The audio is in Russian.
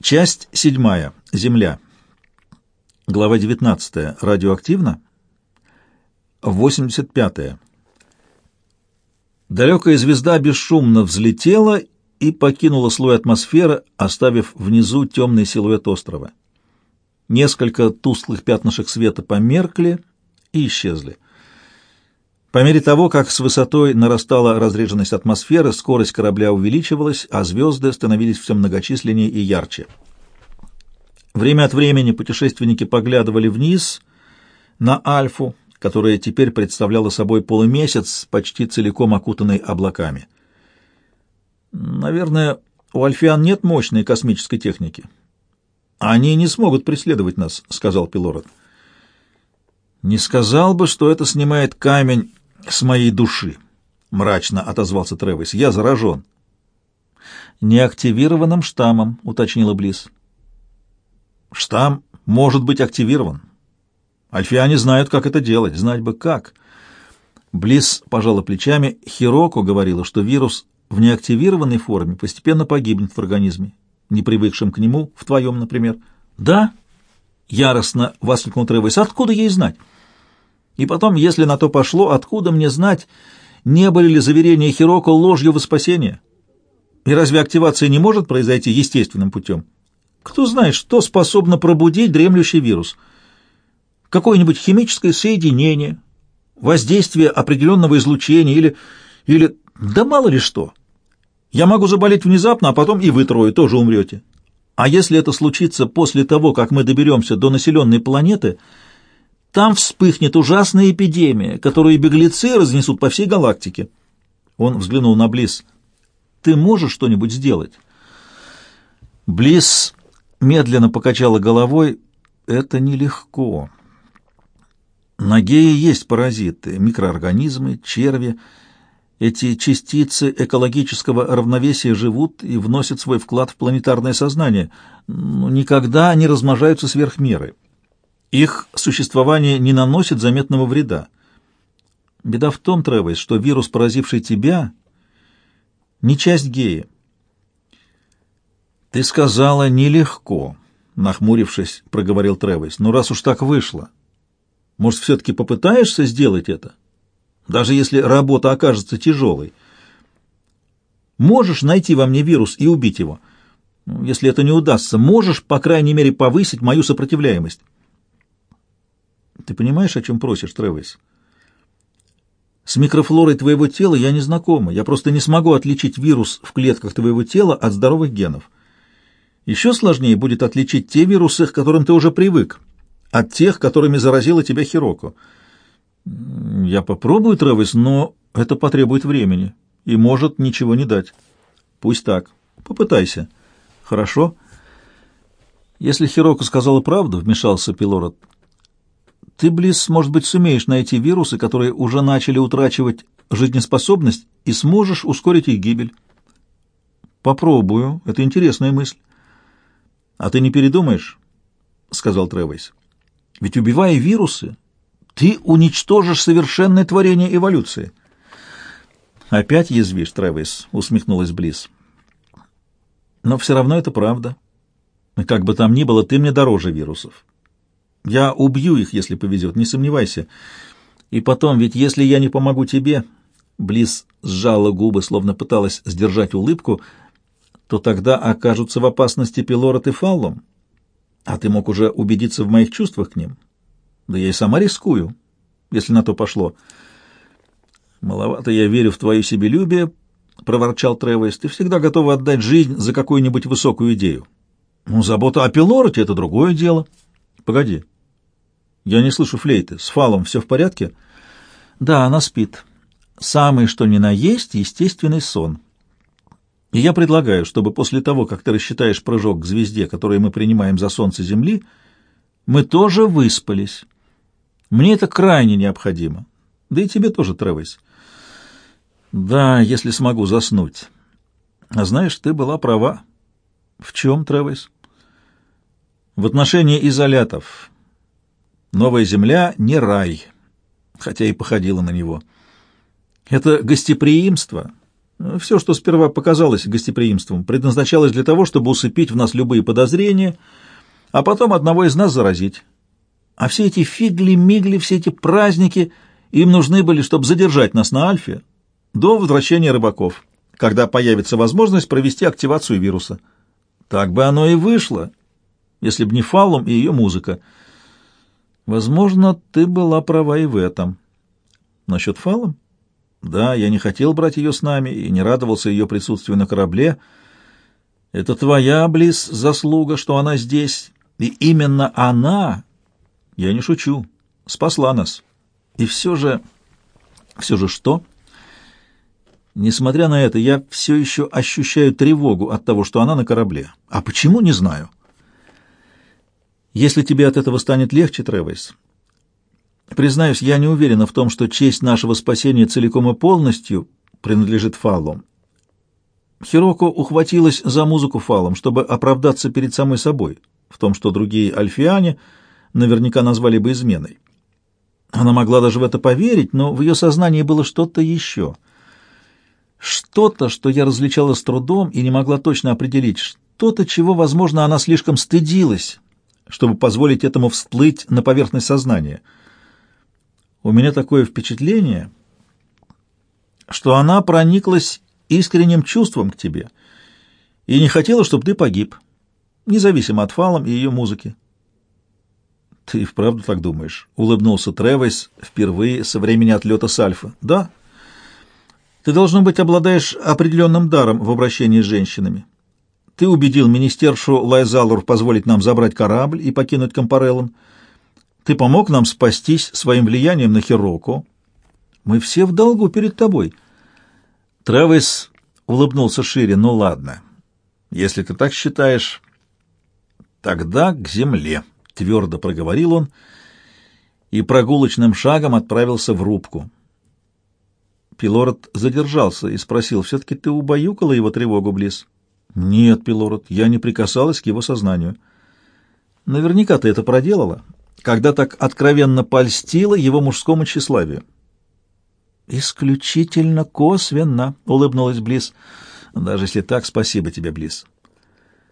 Часть седьмая. Земля. Глава 19. Радиоактивно. 85. Далекая звезда бесшумно взлетела и покинула слой атмосферы, оставив внизу темный силуэт острова. Несколько тусклых пятнышек света померкли и исчезли. По мере того, как с высотой нарастала разреженность атмосферы, скорость корабля увеличивалась, а звезды становились все многочисленнее и ярче. Время от времени путешественники поглядывали вниз на Альфу, которая теперь представляла собой полумесяц, почти целиком окутанный облаками. «Наверное, у альфиан нет мощной космической техники. Они не смогут преследовать нас», — сказал Пилород. «Не сказал бы, что это снимает камень с моей души», — мрачно отозвался Тревис. «Я заражен». «Неактивированным штаммом», — уточнила Близ. «Штамм может быть активирован. Альфиане знают, как это делать. Знать бы как». Близ пожала плечами. Хироко говорила, что вирус в неактивированной форме постепенно погибнет в организме, не привыкшем к нему, в твоем, например. «Да?» — яростно воскликнул Тревис. «Откуда ей знать?» И потом, если на то пошло, откуда мне знать, не были ли заверения Хироко ложью во спасение? И разве активация не может произойти естественным путем? Кто знает, что способно пробудить дремлющий вирус? Какое-нибудь химическое соединение, воздействие определенного излучения или... или... да мало ли что. Я могу заболеть внезапно, а потом и вы трое тоже умрете. А если это случится после того, как мы доберемся до населенной планеты там вспыхнет ужасная эпидемия, которую беглецы разнесут по всей галактике. Он взглянул на Близ. «Ты можешь что-нибудь сделать?» Близ медленно покачала головой. «Это нелегко. На Гее есть паразиты, микроорганизмы, черви. Эти частицы экологического равновесия живут и вносят свой вклад в планетарное сознание, но никогда не размножаются сверх меры». Их существование не наносит заметного вреда. Беда в том, Тревес, что вирус, поразивший тебя, не часть гея. «Ты сказала нелегко», — нахмурившись, проговорил Тревес. «Но раз уж так вышло, может, все-таки попытаешься сделать это? Даже если работа окажется тяжелой. Можешь найти во мне вирус и убить его. Если это не удастся, можешь, по крайней мере, повысить мою сопротивляемость». Ты понимаешь, о чем просишь, Тревис? С микрофлорой твоего тела я не знакома. Я просто не смогу отличить вирус в клетках твоего тела от здоровых генов. Еще сложнее будет отличить те вирусы, к которым ты уже привык, от тех, которыми заразила тебя Хироко. Я попробую, Тревис, но это потребует времени и может ничего не дать. Пусть так. Попытайся. Хорошо. Если Хироко сказала правду, вмешался Пилород, ты, Близ, может быть, сумеешь найти вирусы, которые уже начали утрачивать жизнеспособность, и сможешь ускорить их гибель. Попробую. Это интересная мысль. А ты не передумаешь? сказал Тревейс. Ведь убивая вирусы, ты уничтожишь совершенное творение эволюции. Опять язвишь, Тревейс, усмехнулась Близ. Но все равно это правда. Как бы там ни было, ты мне дороже вирусов. Я убью их, если повезет, не сомневайся. И потом, ведь если я не помогу тебе...» Близ сжала губы, словно пыталась сдержать улыбку, то тогда окажутся в опасности Пилорот и Фаллом. А ты мог уже убедиться в моих чувствах к ним. Да я и сама рискую, если на то пошло. Маловато я верю в твое себелюбие, — проворчал Тревес. Ты всегда готова отдать жизнь за какую-нибудь высокую идею. Ну, забота о Пилороте — это другое дело. Погоди, я не слышу флейты. С Фалом все в порядке? Да, она спит. Самый что ни на есть естественный сон. И я предлагаю, чтобы после того, как ты рассчитаешь прыжок к звезде, который мы принимаем за солнце Земли, мы тоже выспались. Мне это крайне необходимо. Да и тебе тоже, Тревес. Да, если смогу заснуть. А знаешь, ты была права. В чем, Тревес? В отношении изолятов. Новая земля не рай, хотя и походила на него. Это гостеприимство, Все, что сперва показалось гостеприимством, предназначалось для того, чтобы усыпить в нас любые подозрения, а потом одного из нас заразить. А все эти фигли-мигли, все эти праздники им нужны были, чтобы задержать нас на Альфе до возвращения рыбаков, когда появится возможность провести активацию вируса. Так бы оно и вышло, если б не Фаллум и ее музыка. Возможно, ты была права и в этом. Насчет Фаллум? Да, я не хотел брать ее с нами и не радовался ее присутствию на корабле. Это твоя, Близ, заслуга, что она здесь, и именно она, я не шучу, спасла нас. И все же... Все же что? Несмотря на это, я все еще ощущаю тревогу от того, что она на корабле. А почему, не знаю. Если тебе от этого станет легче, Тревес, признаюсь, я не уверена в том, что честь нашего спасения целиком и полностью принадлежит Фаллу. Хироко ухватилась за музыку Фалом, чтобы оправдаться перед самой собой, в том, что другие альфиане наверняка назвали бы изменой. Она могла даже в это поверить, но в ее сознании было что-то еще. Что-то, что я различала с трудом и не могла точно определить, что-то, чего, возможно, она слишком стыдилась, чтобы позволить этому всплыть на поверхность сознания. У меня такое впечатление, что она прониклась искренним чувством к тебе и не хотела, чтобы ты погиб, независимо от Фалом и ее музыки. «Ты вправду так думаешь?» — улыбнулся Тревес впервые со времени отлета с Альфа. «Да. Ты, должно быть, обладаешь определенным даром в обращении с женщинами. Ты убедил министершу Лайзалур позволить нам забрать корабль и покинуть Компареллон. Ты помог нам спастись своим влиянием на Хироку. Мы все в долгу перед тобой. Трэвис улыбнулся шире. Ну ладно, если ты так считаешь, тогда к земле, твердо проговорил он и прогулочным шагом отправился в рубку. Пилород задержался и спросил, «Все-таки ты убаюкала его тревогу, Близ?» Нет, Пилород, я не прикасалась к его сознанию. Наверняка ты это проделала, когда так откровенно польстила его мужскому тщеславию. Исключительно косвенно, улыбнулась Близ. Даже если так, спасибо тебе, Близ.